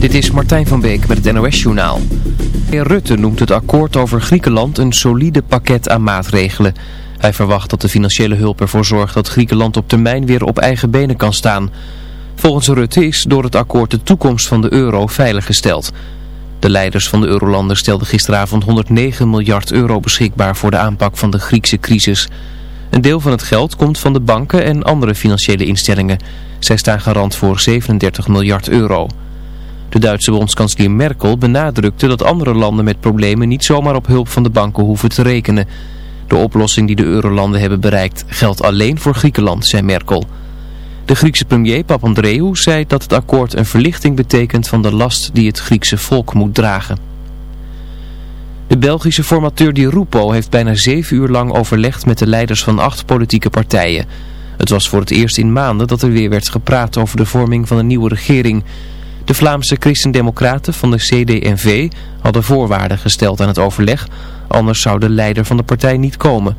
Dit is Martijn van Beek met het NOS-journaal. Heer Rutte noemt het akkoord over Griekenland een solide pakket aan maatregelen. Hij verwacht dat de financiële hulp ervoor zorgt dat Griekenland op termijn weer op eigen benen kan staan. Volgens Rutte is door het akkoord de toekomst van de euro veiliggesteld. De leiders van de eurolanden stelden gisteravond 109 miljard euro beschikbaar voor de aanpak van de Griekse crisis. Een deel van het geld komt van de banken en andere financiële instellingen. Zij staan garant voor 37 miljard euro. De Duitse bondskanselier Merkel benadrukte dat andere landen met problemen niet zomaar op hulp van de banken hoeven te rekenen. De oplossing die de eurolanden hebben bereikt geldt alleen voor Griekenland, zei Merkel. De Griekse premier Papandreou zei dat het akkoord een verlichting betekent van de last die het Griekse volk moet dragen. De Belgische formateur Di Rupo heeft bijna zeven uur lang overlegd met de leiders van acht politieke partijen. Het was voor het eerst in maanden dat er weer werd gepraat over de vorming van een nieuwe regering. De Vlaamse christendemocraten van de CD&V hadden voorwaarden gesteld aan het overleg, anders zou de leider van de partij niet komen.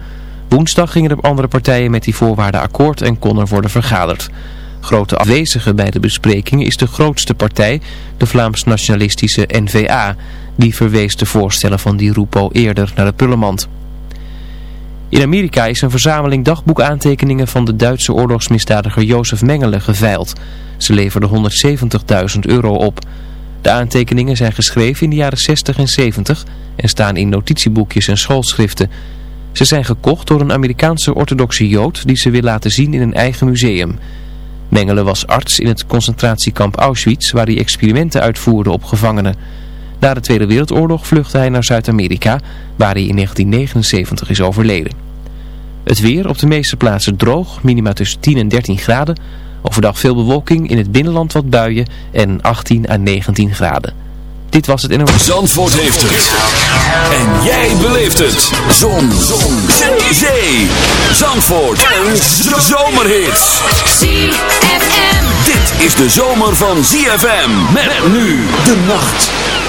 Woensdag gingen de andere partijen met die voorwaarden akkoord en kon er worden vergaderd. Grote afwezige bij de besprekingen is de grootste partij, de Vlaams-nationalistische N-VA. Die verwees de voorstellen van Di Rupo eerder naar het Pullemand. In Amerika is een verzameling dagboekaantekeningen van de Duitse oorlogsmisdadiger Jozef Mengele geveild. Ze leverde 170.000 euro op. De aantekeningen zijn geschreven in de jaren 60 en 70 en staan in notitieboekjes en schoolschriften. Ze zijn gekocht door een Amerikaanse orthodoxe jood die ze wil laten zien in een eigen museum. Mengele was arts in het concentratiekamp Auschwitz waar hij experimenten uitvoerde op gevangenen. Na de Tweede Wereldoorlog vluchtte hij naar Zuid-Amerika, waar hij in 1979 is overleden. Het weer op de meeste plaatsen droog, minima tussen 10 en 13 graden. Overdag veel bewolking, in het binnenland wat buien en 18 à 19 graden. Dit was het in een... Zandvoort heeft het. En jij beleeft het. Zon. Zon. Zee. Zee. Zandvoort. Een zomerhit. ZFM. Dit is de zomer van ZFM. Met nu de nacht.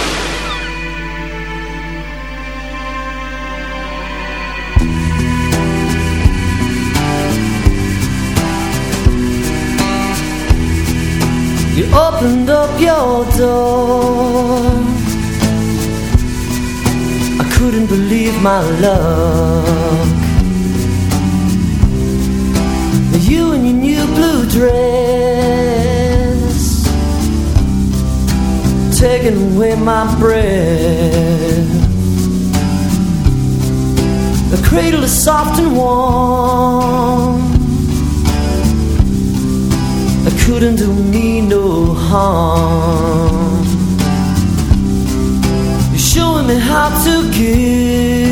Opened up your door I couldn't believe my luck. You in your new blue dress. Taking away my breath. The cradle is soft and warm couldn't do me no harm. You're showing me how to give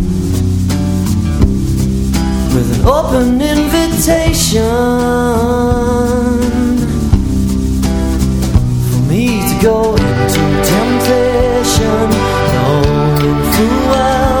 an open invitation for me to go into temptation, knowing full well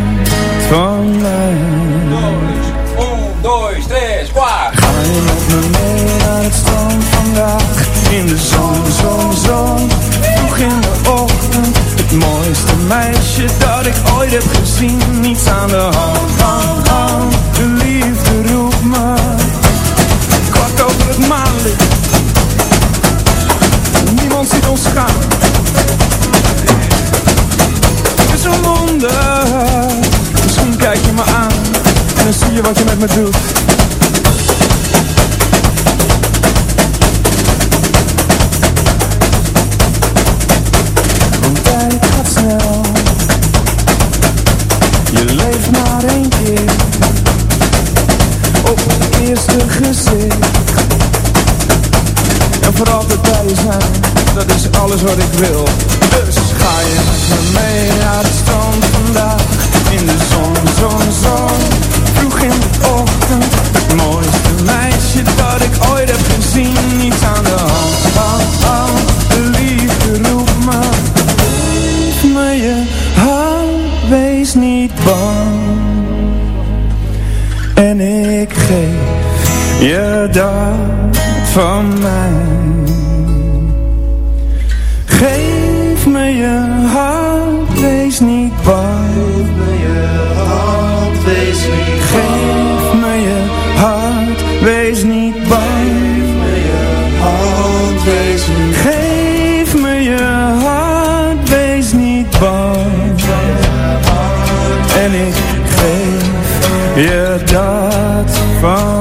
mij geef je dat van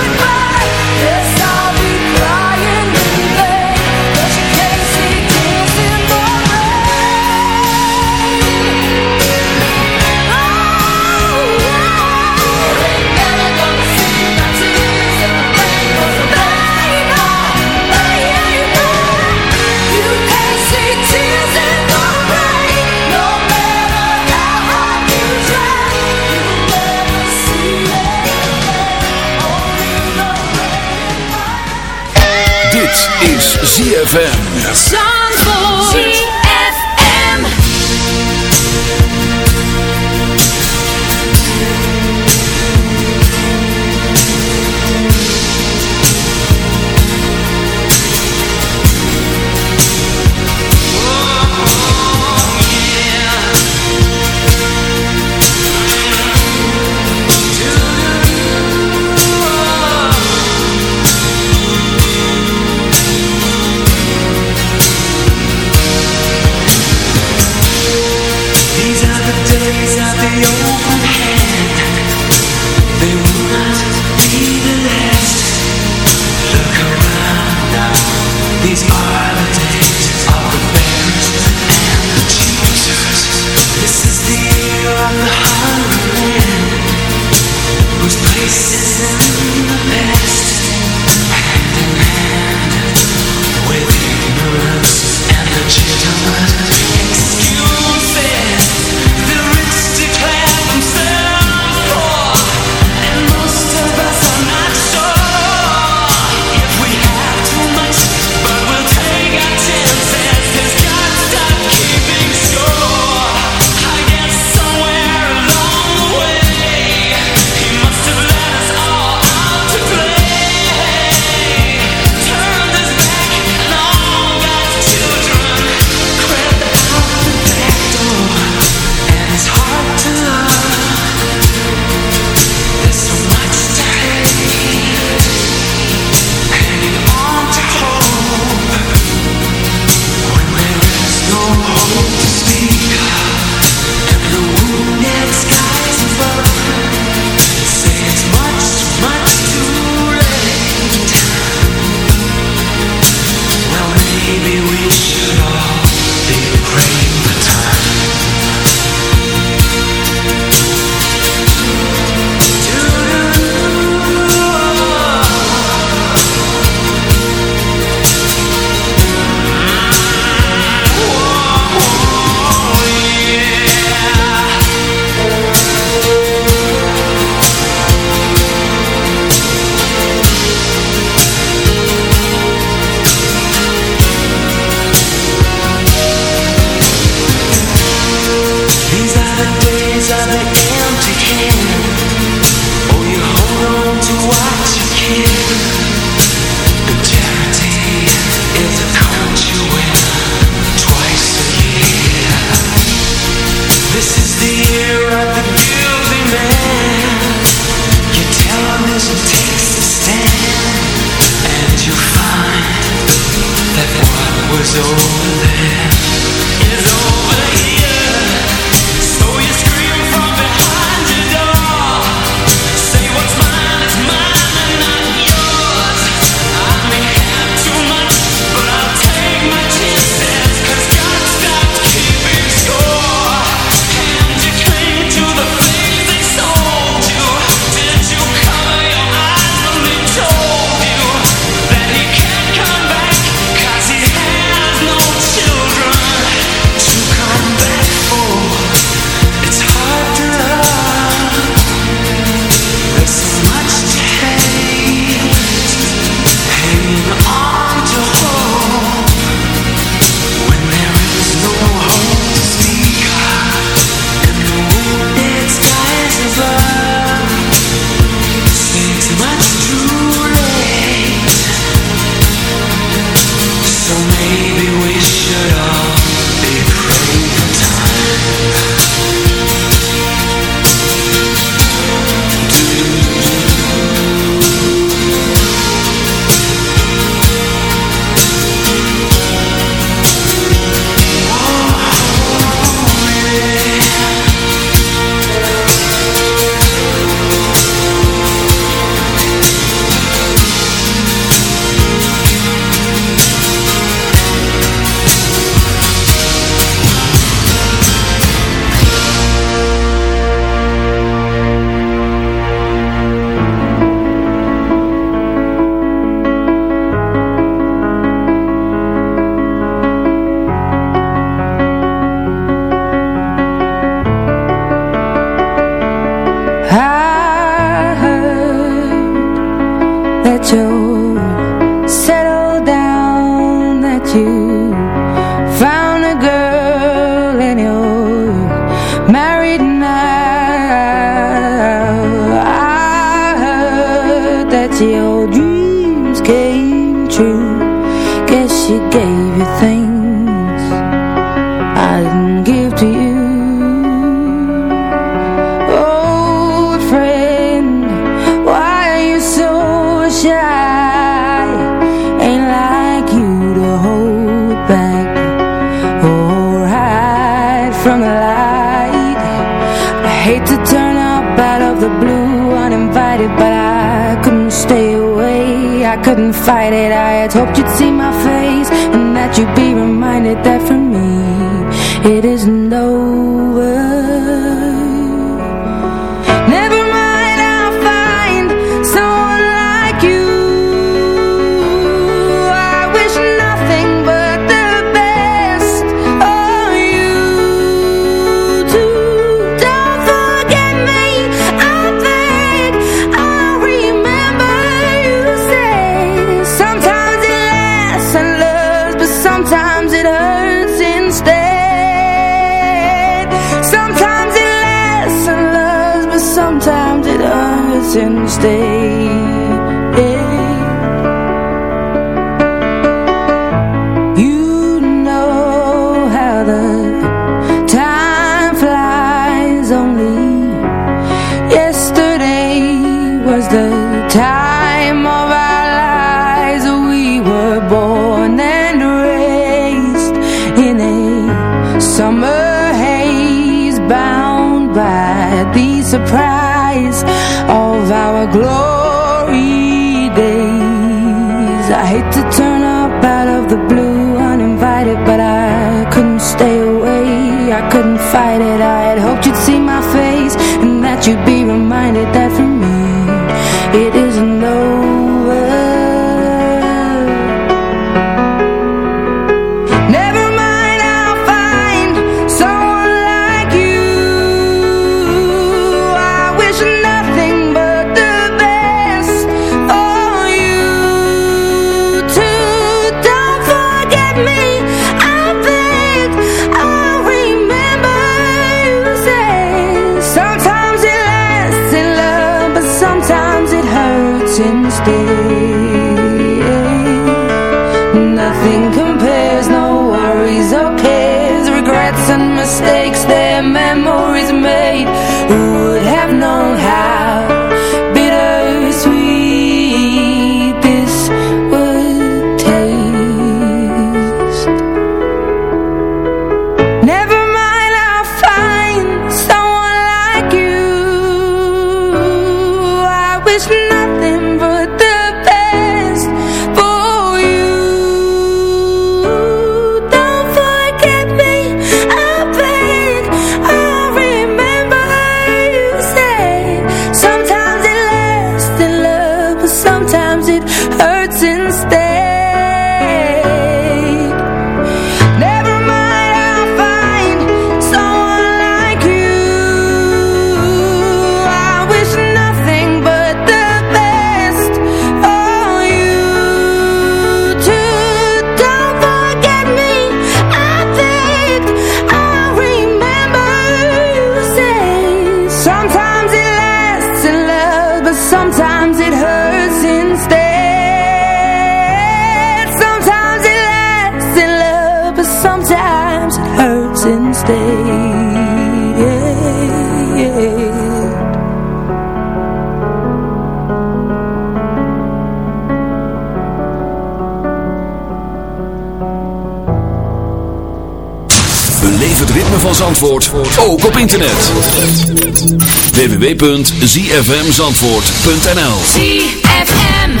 www.zfmzandvoort.nl ZFM.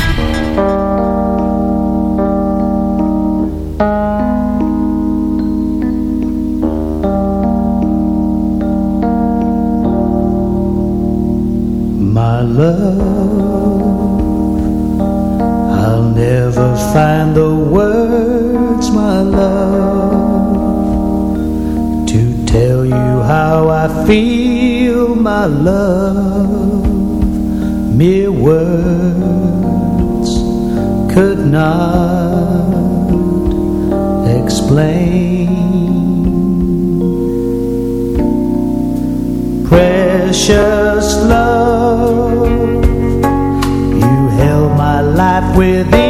My love I'll never find the words, my love To tell you how I feel my love, mere words could not explain. Precious love, you held my life within.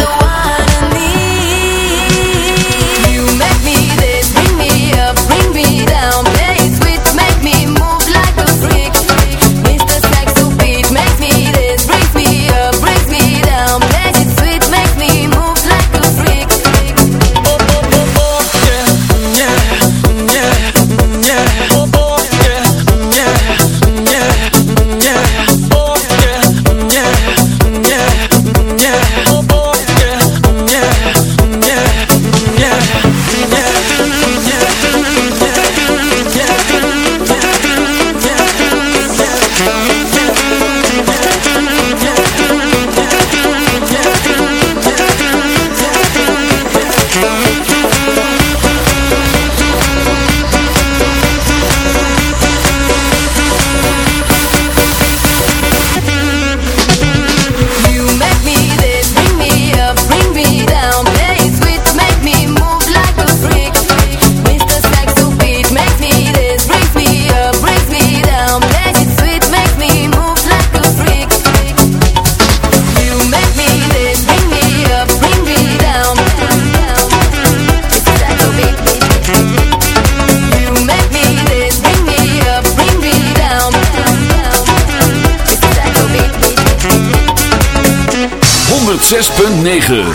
106.9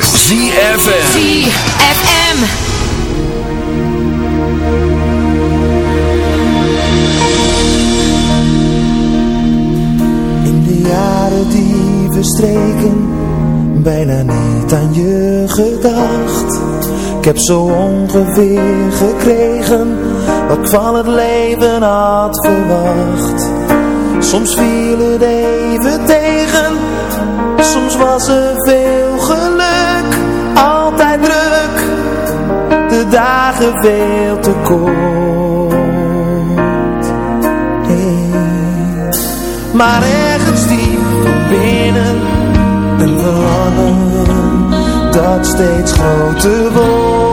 ZFM ZFM. In de jaren die verstreken, bijna niet aan je gedacht. Ik heb zo ongeveer gekregen, wat ik van het leven had verwacht. Soms viel het even tegen, soms was er veel geluk. Altijd druk, de dagen veel te kort. Maar ergens diep van binnen een verlangen dat steeds groter wordt.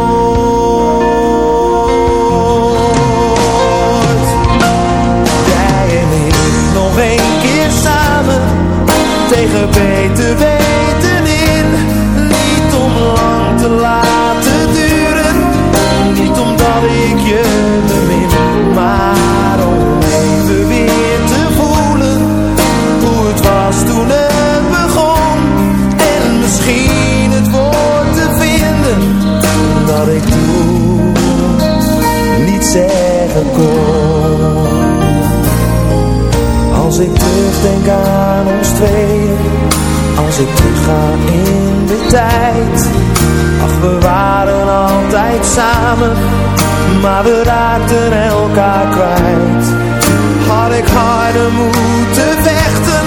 Ik je bemin, maar om even weer te voelen hoe het was toen het begon. En misschien het woord te vinden dat ik toen niet zeggen kon. Als ik terugdenk aan ons tweeën, als ik terugga in de tijd. Ach, we waren altijd samen, maar we raakten elkaar kwijt. Had ik harder moeten vechten,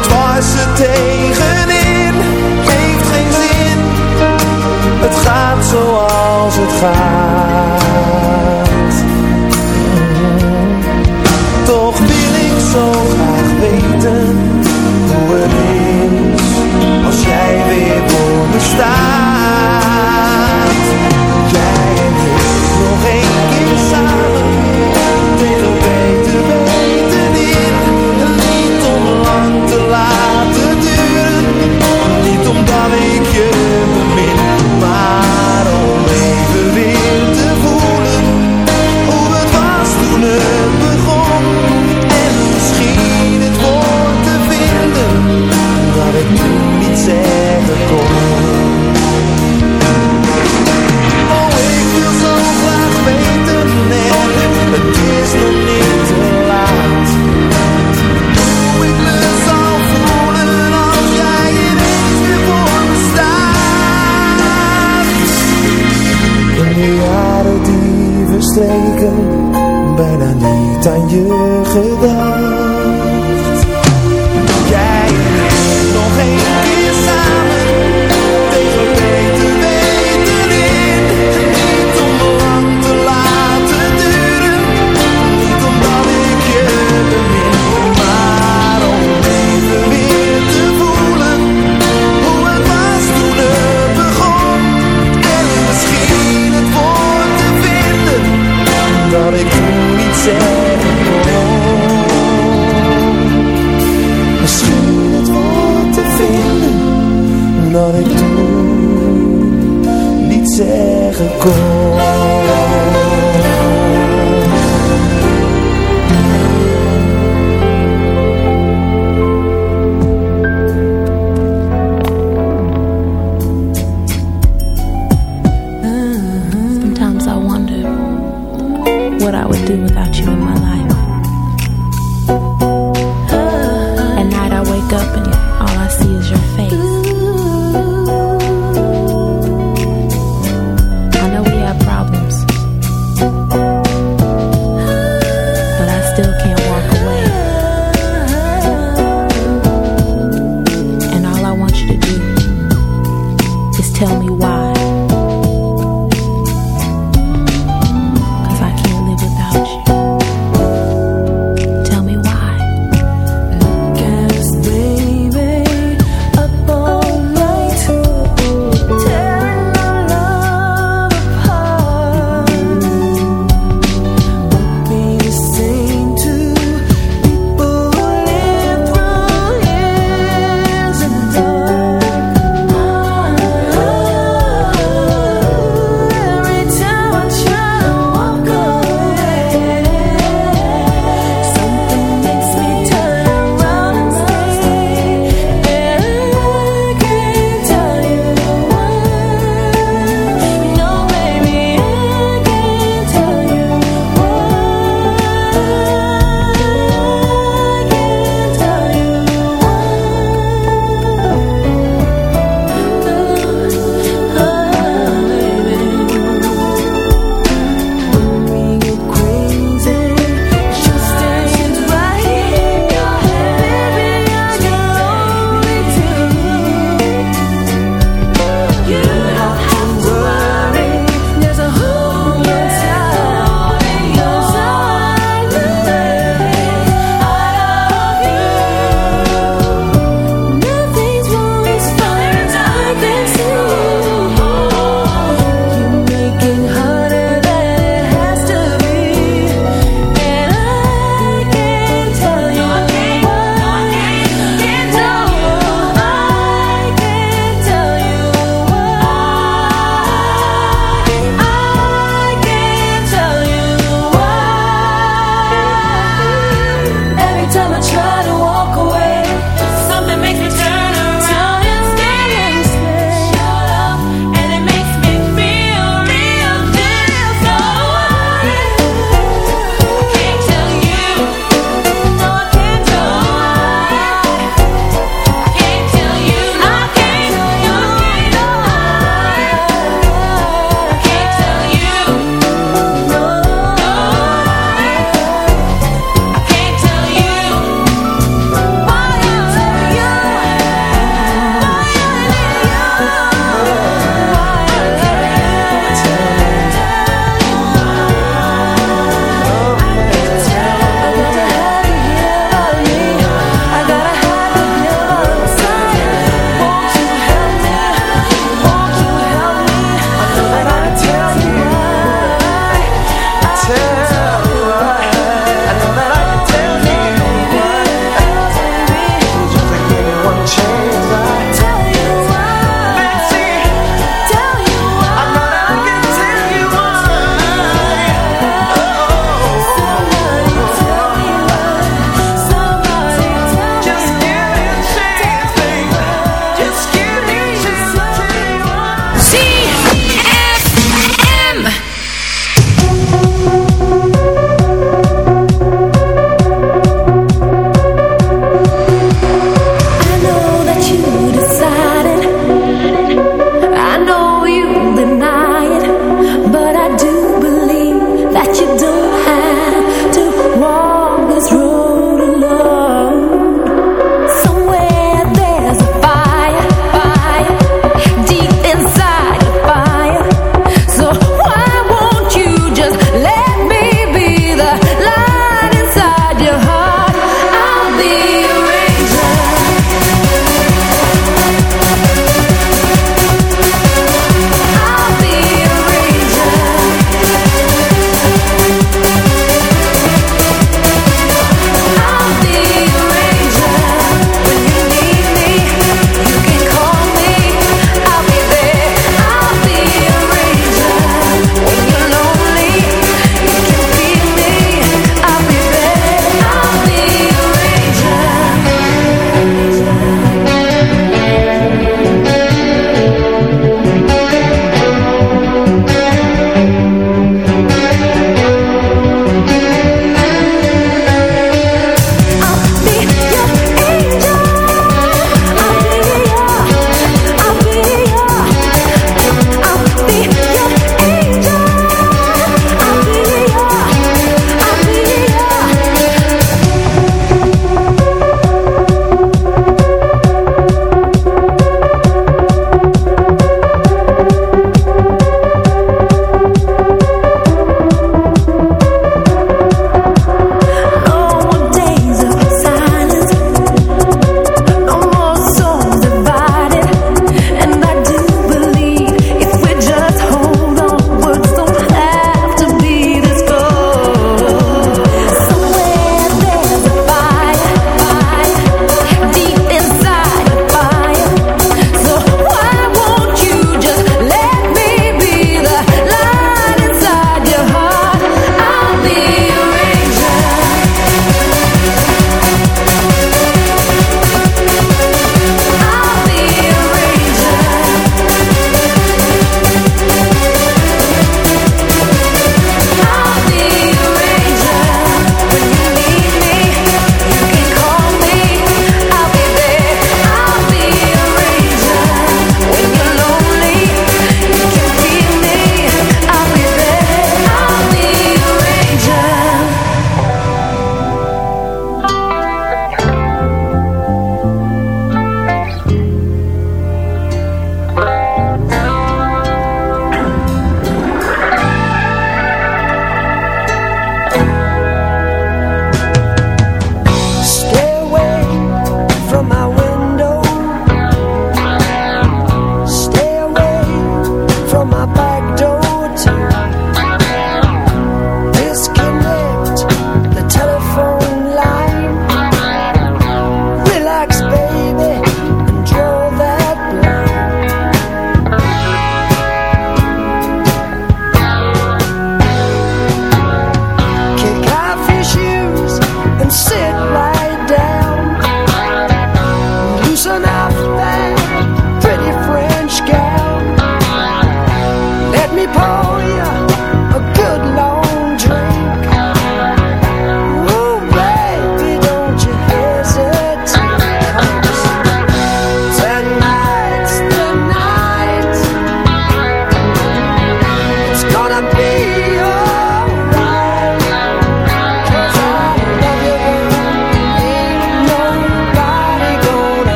dwars er tegenin, heeft geen zin. Het gaat zoals het gaat. Toch wil ik zo graag weten hoe het is als jij weer voor me staat.